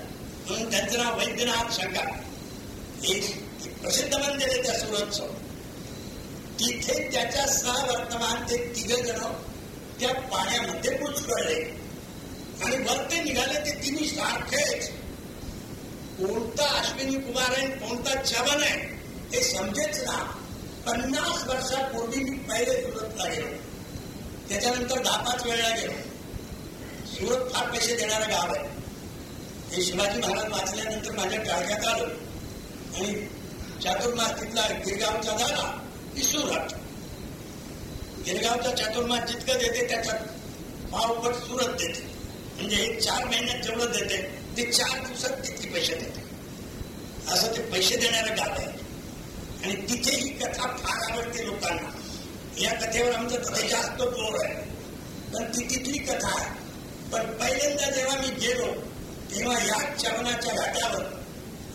म्हणून त्यांचं नाव वैद्यनाथ शंका. एक प्रसिद्ध मंदिर आहे त्या सुरतचं. तिथे त्याच्या वर्तमान ते तिघ जण त्या पाण्यामध्ये पुचकळले आणि वर ते निघाले ते तिन्ही सारखेच. कोणता अश्विनी कुमार आहे कोणता चवन आहे हे समजेच ना. पन्नास वर्षापूर्वी मी पहिले सुरतला गेलो. त्याच्यानंतर दहा पाच वेळेला गेलो. सुरत फार पैसे देणारं गाव आहे. हे शिवाजी महाराज वाचल्यानंतर माझ्या टाळक्यात आलो. आणि चातुर्मास तिथला गिरगावचा झाला की सुरत. गिरगावचा चातुर्मास जितकं देते त्याच्यात पावपट सुरत देते. म्हणजे हे चार महिन्यात जेवढं देते ते चार दिवसात किती पैसे देते. असं ते पैसे देणारं गाव आहे. आणि तिथे ही कथा फार आवडते लोकांना. या कथेवर आमचं तथे जास्त जोर आहे. पण ती तिथली कथा आहे. पण पहिल्यांदा जेव्हा मी गेलो तेव्हा या चवनाच्या घाटावर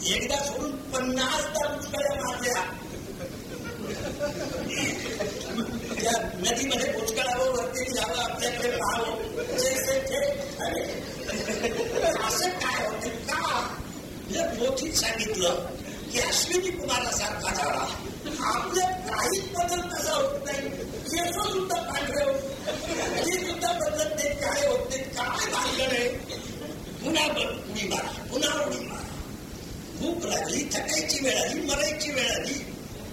एकदा सोडून पन्नास उचकड्या मारल्या. त्या नदीमध्ये उचकडावं वरती जावं आपल्याकडे पाहावं. असं काय होते का मोठीच सांगितलं. की अश्विनी कुमार सारखा झाला. आपल्या काही बदल कसा होत नाही. केस सुद्धा पांढरे ते सुद्धा बदलत नाही. काय होत नाही. काय भांडण आहे? पुन्हा उडी मारा. पुन्हा उडी मारा. भूक लागली थकायची वेळ आली मरायची वेळ आली.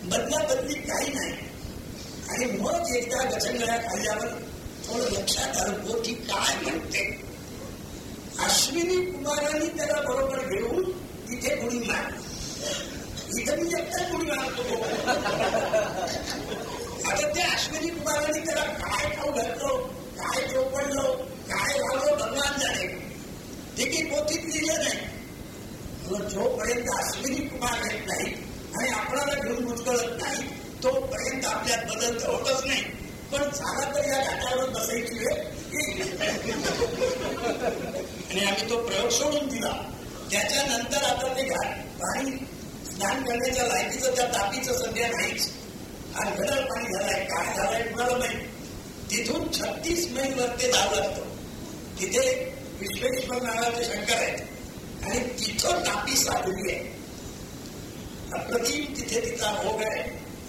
बदला बदली काही नाही. आणि मग एकदा गचंगळ्या खाल्ल्यावर थोडं लक्षात आलं पोटी काय म्हणते? अश्विनी कुमारांनी त्याला बरोबर घेऊन तिथे गुढी मारली इथं मी एकटा गुढी मारतो आता त्या अश्विनी कुमारांनी त्याला काय खाऊ घातलो काय चोपडलो काय झालो भगवान जाणे. ते काही पोथीत लिहिलं नाही. जोपर्यंत अश्विनी कुमार येत नाही आणि आपणाला घेऊन मुचकळत नाही तोपर्यंत आपल्यात बदल होतच नाही. पण झाला तर या घाटावर बसायची वेळ आणि आम्ही तो प्रयोग सोडून दिला. त्याच्यानंतर आता ते घाट पाणी स्नान करण्याच्या लायकीचं त्या तापीचं सध्या नाहीच. हा गडर पाणी झालाय. काय झालाय कुणाला माहिती? तिथून छत्तीस मैल वर ते जावं लागतं. तिथे विश्वेश्वर नावाचे शंकर आहेत. आणि तिथं तापी साधली आहे. अप्रतिम तिथे तिचा भोग आहे.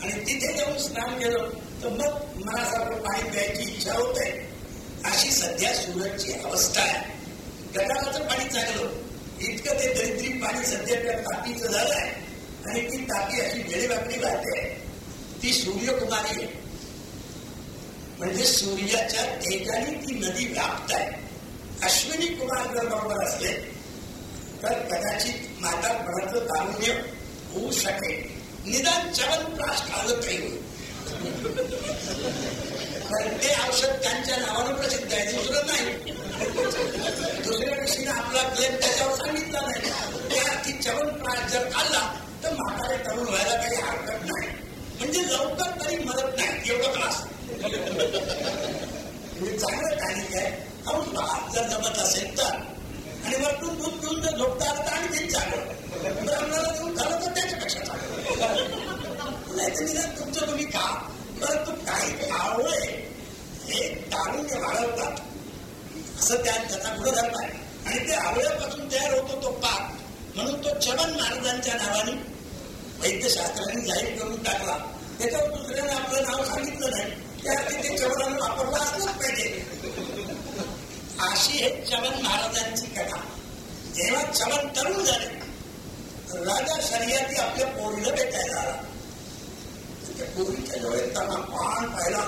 आणि तिथे जाऊन स्नान केलं तर मग मनासारखं पाणी प्यायची इच्छा होत आहे. अशी सध्या सुरतची अवस्था आहे. गटाराचं पाणी चांगलं. इतकं ते दरिद्री पाणी सध्या त्या तापीचं झालं आहे. आणि ती तापी अशी वेळेवाकडी वाहते ती सूर्यकुमारी आहे. म्हणजे सूर्याच्या तेजाने ती नदी व्याप्त आहे. अश्विनी कुमार जर बरोबर असले तर कदाचित म्हातारपणाचं तारुण्य होऊ शकेल. निदान चवन प्राश आलं काही होईल ते औषध त्यांच्या नावानं प्रसिद्ध आहे दुसरं नाही. दुसऱ्या ऋषीने आपला क्लेम त्याच्यावर सांगितला नाही. त्या प्राण जर खाल्ला तर म्हातारे तरुण व्हायला काही हरकत नाही. म्हणजे लवकर तरी मदत नाही. एवढं त्रास. म्हणजे चांगलं काही आहे. बाप जर जमत असेल तर. आणि वरतून दूध पिऊन जर झोपता आलं तर आणखी चांगलं ब्राह्मणाला देऊन खाल्लं तर त्याच्यापेक्षा चांगलं. नाही तर तुमचं तुम्ही खा. परंतु काही आवळे हे तारुण्य वाढवतात असं त्या त्याचा गुणधर्म आहे आणि ते आवळ्यापासून तयार होतो तो पाक म्हणून तो चवन महाराजांच्या नावाने वैद्यशास्त्राने जाहीर करून टाकला त्याच्यावर दुसऱ्याने आपलं नाव सांगितलं नाही त्यासाठी ते चवनानं वापरला असलंच पाहिजे अशी हे चवन महाराजांची कथा जेव्हा चवन तरुण झाले राजा शर्यती आपल्या पोरीला भेटायला आला. त्याच्या पूर्वीच्या डोळ्यात पान पाहिला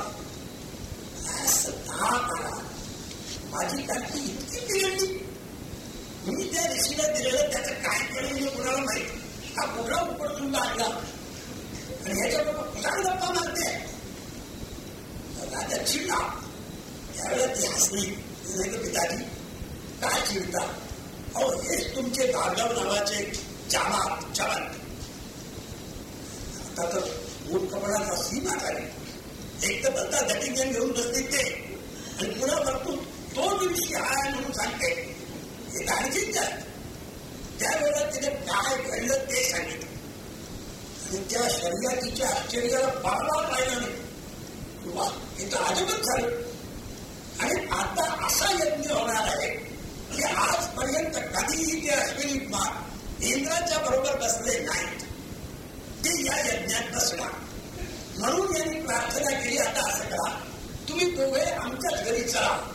माझी टाकी इतकी बिघडली मी त्या ऋषीला दिलेलं त्याचं काय करेल हे कुणाला माहिती हा कुठला मारते चिडला त्यावेळेला ती हसली पिताजी काय चिडता अहो हेच तुमचे भार्गव नावाचे जामा जवान आता मूर्खपणाचा सीमा झाली एक तर बंदा दटिंगन घेऊन बसते ते. आणि पुन्हा भरपूर तो दिवशी आहे म्हणून सांगते. हे आणखीच जास्त त्यावेळेला तिने काय घडलं ते सांगितलं. आणि त्या शर्यतीच्या आश्चर्याला पारवा पाहिला नाही. वा हे तर अजबच झालं. आणि आता असा यज्ञ होणार आहे की आजपर्यंत कधीही ते अश्विनी कुमार इंद्राच्या बरोबर बसले नाहीत. ते या यज्ञात बसणार. म्हणून यांनी प्रार्थना केली आता असं करा. तुम्ही दोघे आमच्याच घरी चला.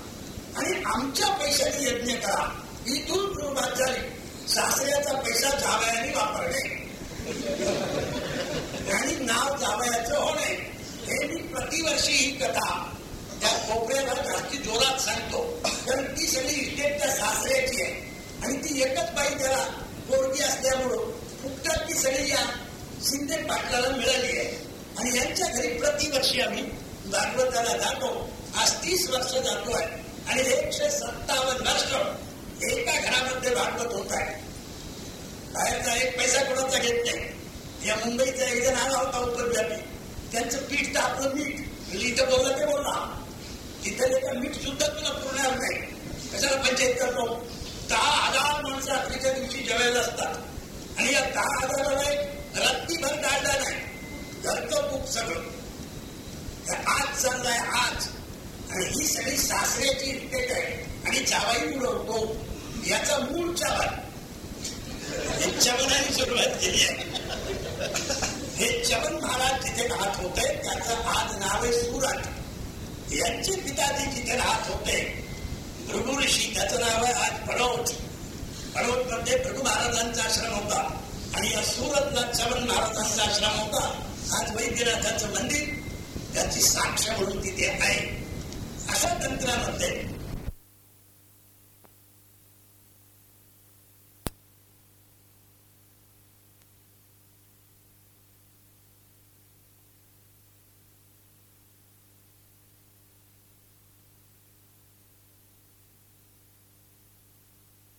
आणि आमच्या पैशाने यज्ञ करा. इथून सुरुवात झाली. सासऱ्याचा पैसा जावयाने वापरणे. आणि नाव जावयाचं होणे. हे मी प्रतिवर्षी ही कथा त्या कोपऱ्याला जास्ती जोरात सांगतो. कारण ती सगळी इस्टेट त्या सासऱ्याची आहे. आणि ती एकच बाई त्याला पोरगी असल्यामुळं फुकटात ती सगळी या शिंदे पाटलाला मिळाली आहे. आणि यांच्या घरी प्रतिवर्षी आम्ही भागवताला जातो. आज तीस वर्ष जातो आहे. आणि एकशे सत्तावन्न वर्ष एका घरामध्ये भागवत होत आहे. बाहेरचा एक पैसा कोणाचा घेत नाही. या मुंबईचा एक जण आला होता उपव्यापी त्यांचं पीठ तर आपलं मीठ इथं बोलला ते बोलला. तिथे एका मीठ सुद्धा तुला पुरणार नाही. कशाला पंचायत करतो? दहा हजार माणसं रात्रीच्या दिवशी जेवायला असतात. आणि या दहा हजाराला एक रात्रीभर काढला नाही घरचं बुक सगळं. आज चाललाय आज. आणि ही सगळी सासऱ्याची इस्टेट आहे. आणि जावाई उडवतो. याचा मूळ चावा हे चवनाने सुरुवात केली आहे. हे चवन महाराज जिथे राहत होते त्याचं आज नाव आहे सुरत. यांचे पिताजी जिथे राहत होते भृगु ऋषी त्याचं नाव आहे आज पडोट पडोटमध्ये भृगु महाराजांचा आश्रम होता. आणि या सुरतला चवन महाराजांचा आश्रम होता. आज वैद्यनाथाचं मंदिर त्याची साक्ष म्हणून तिथे आहे. अशा तंत्रामध्ये